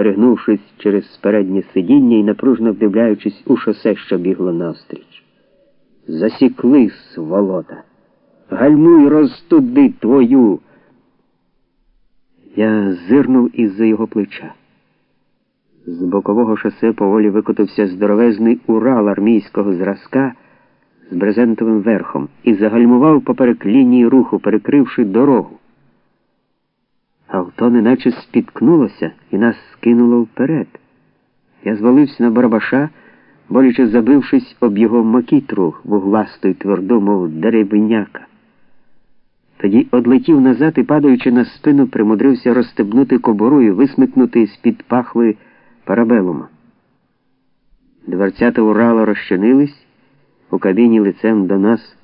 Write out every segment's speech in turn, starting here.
перегнувшись через переднє сидіння і напружно вдивляючись у шосе, що бігло навстріч. Засікли, сволота. Гальмуй розтуди твою. Я зирнув із-за його плеча. З бокового шосе поволі викотився здоровезний Урал армійського зразка з брезентовим верхом і загальмував поперек лінії руху, перекривши дорогу. Авто неначе спіткнулося і нас скинуло вперед. Я звалився на Барабаша, боляче забившись об його макітру вугласту й тверду, мов деревиняка. Тоді одлетів назад і, падаючи на спину, примудрився розстебнути кобору і висмикнути з-під пахви парабелума. Дверцята Урала розчинились у кабіні лицем до нас,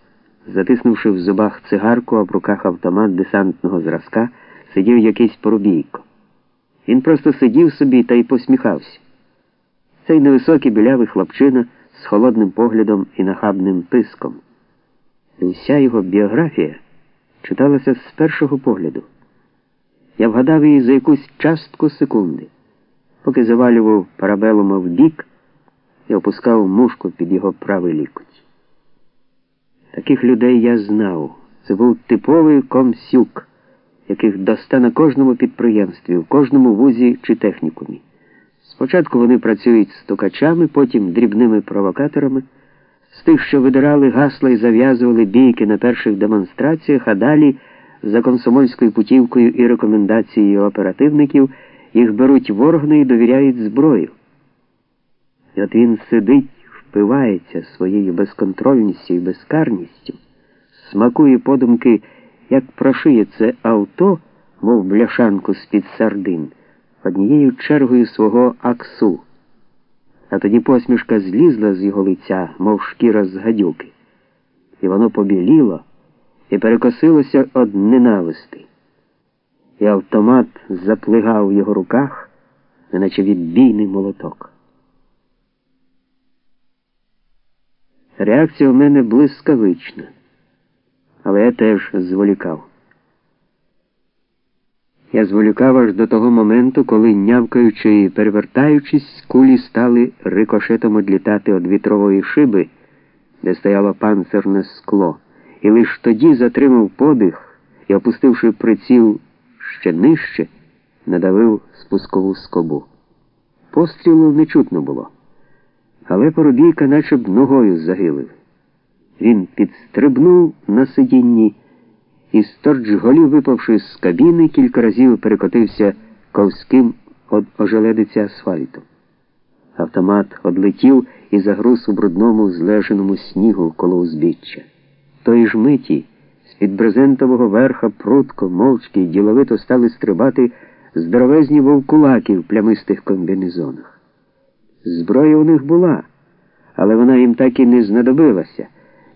затиснувши в зубах цигарку, а в руках автомат десантного зразка, сидів якийсь порубійко. Він просто сидів собі та й посміхався. Цей невисокий білявий хлопчина з холодним поглядом і нахабним писком. Вся його біографія читалася з першого погляду. Я вгадав її за якусь частку секунди, поки завалював парабелума в бік і опускав мушку під його правий лікоть. Таких людей я знав. Це був типовий комсюк, яких доста на кожному підприємстві, в кожному вузі чи технікумі. Спочатку вони працюють стукачами, потім дрібними провокаторами, з тих, що видирали гасла і зав'язували бійки на перших демонстраціях, а далі за комсомольською путівкою і рекомендацією оперативників їх беруть в органи і довіряють зброю. І от він сидить, впивається своєю безконтрольністю і безкарністю, смакує подумки, як прошиє це авто, мов бляшанку з-під сардин, однією чергою свого аксу. А тоді посмішка злізла з його лиця, мов шкіра з гадюки, і воно побіліло і перекосилося од ненависти. І автомат заплигав в його руках, неначе відбійний молоток. Реакція у мене блискавична, але я теж зволікав. Я зволікав аж до того моменту, коли, нявкаючи і перевертаючись, кулі стали рикошетом одлітати від вітрової шиби, де стояло панцирне скло, і лиш тоді затримав подих і, опустивши приціл ще нижче, надавив спускову скобу. Пострілу не чутно було. Але Поробійка наче б ногою загилив. Він підстрибнув на сидінні і сторч голів, випавши з кабіни, кілька разів перекотився ковським од ожеледиці асфальту. Автомат одлетів і загруз у брудному злеженому снігу коло узбіччя. Тої ж миті з-під брезентового верха прутко, мовчки й діловито стали стрибати здоровезні вовкулаки в плямистих комбінезонах. Зброя у них була, але вона їм так і не знадобилася.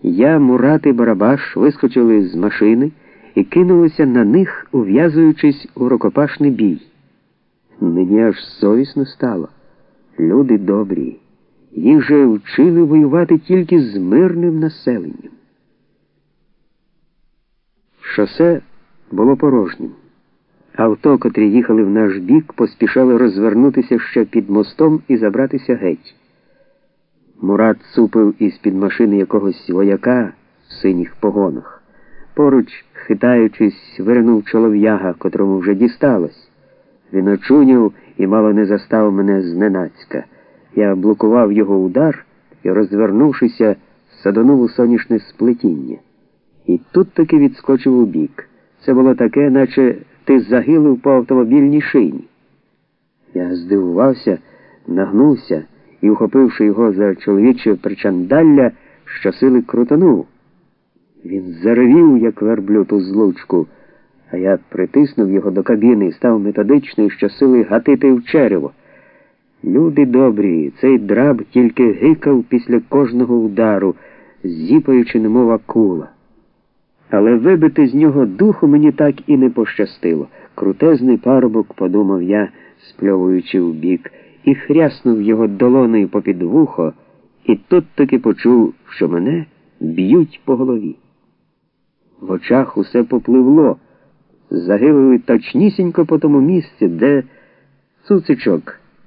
Я, Мурат і Барабаш вискочили з машини і кинулися на них, ув'язуючись у рукопашний бій. Мені аж совісно стало. Люди добрі. Їх же вчили воювати тільки з мирним населенням. Шосе було порожнім. Авто, котрі їхали в наш бік, поспішали розвернутися ще під мостом і забратися геть. Мурат супив із під машини якогось вояка в синіх погонах. Поруч, хитаючись, виринув чолов'яга, котрому вже дісталось. Він очуняв і мало не застав мене зненацька. Я блокував його удар і, розвернувшися, садонув у сонячне сплетіння. І тут таки відскочив у бік. Це було таке, наче ти загилив по автомобільній шині. Я здивувався, нагнувся і, ухопивши його за чоловіче причандалля, щосили крутанув. Він заревів, як верблюд у злучку, а я притиснув його до кабіни і став методично і щосили гатити в черево. Люди добрі, цей драб тільки гикав після кожного удару, зіпаючи немов акула. Але вибити з нього духу мені так і не пощастило. Крутезний парубок, подумав я, спльовуючи в бік, і хряснув його долоною попід вухо, і тут таки почув, що мене б'ють по голові. В очах усе попливло, загинули точнісінько по тому місці, де цуцичок.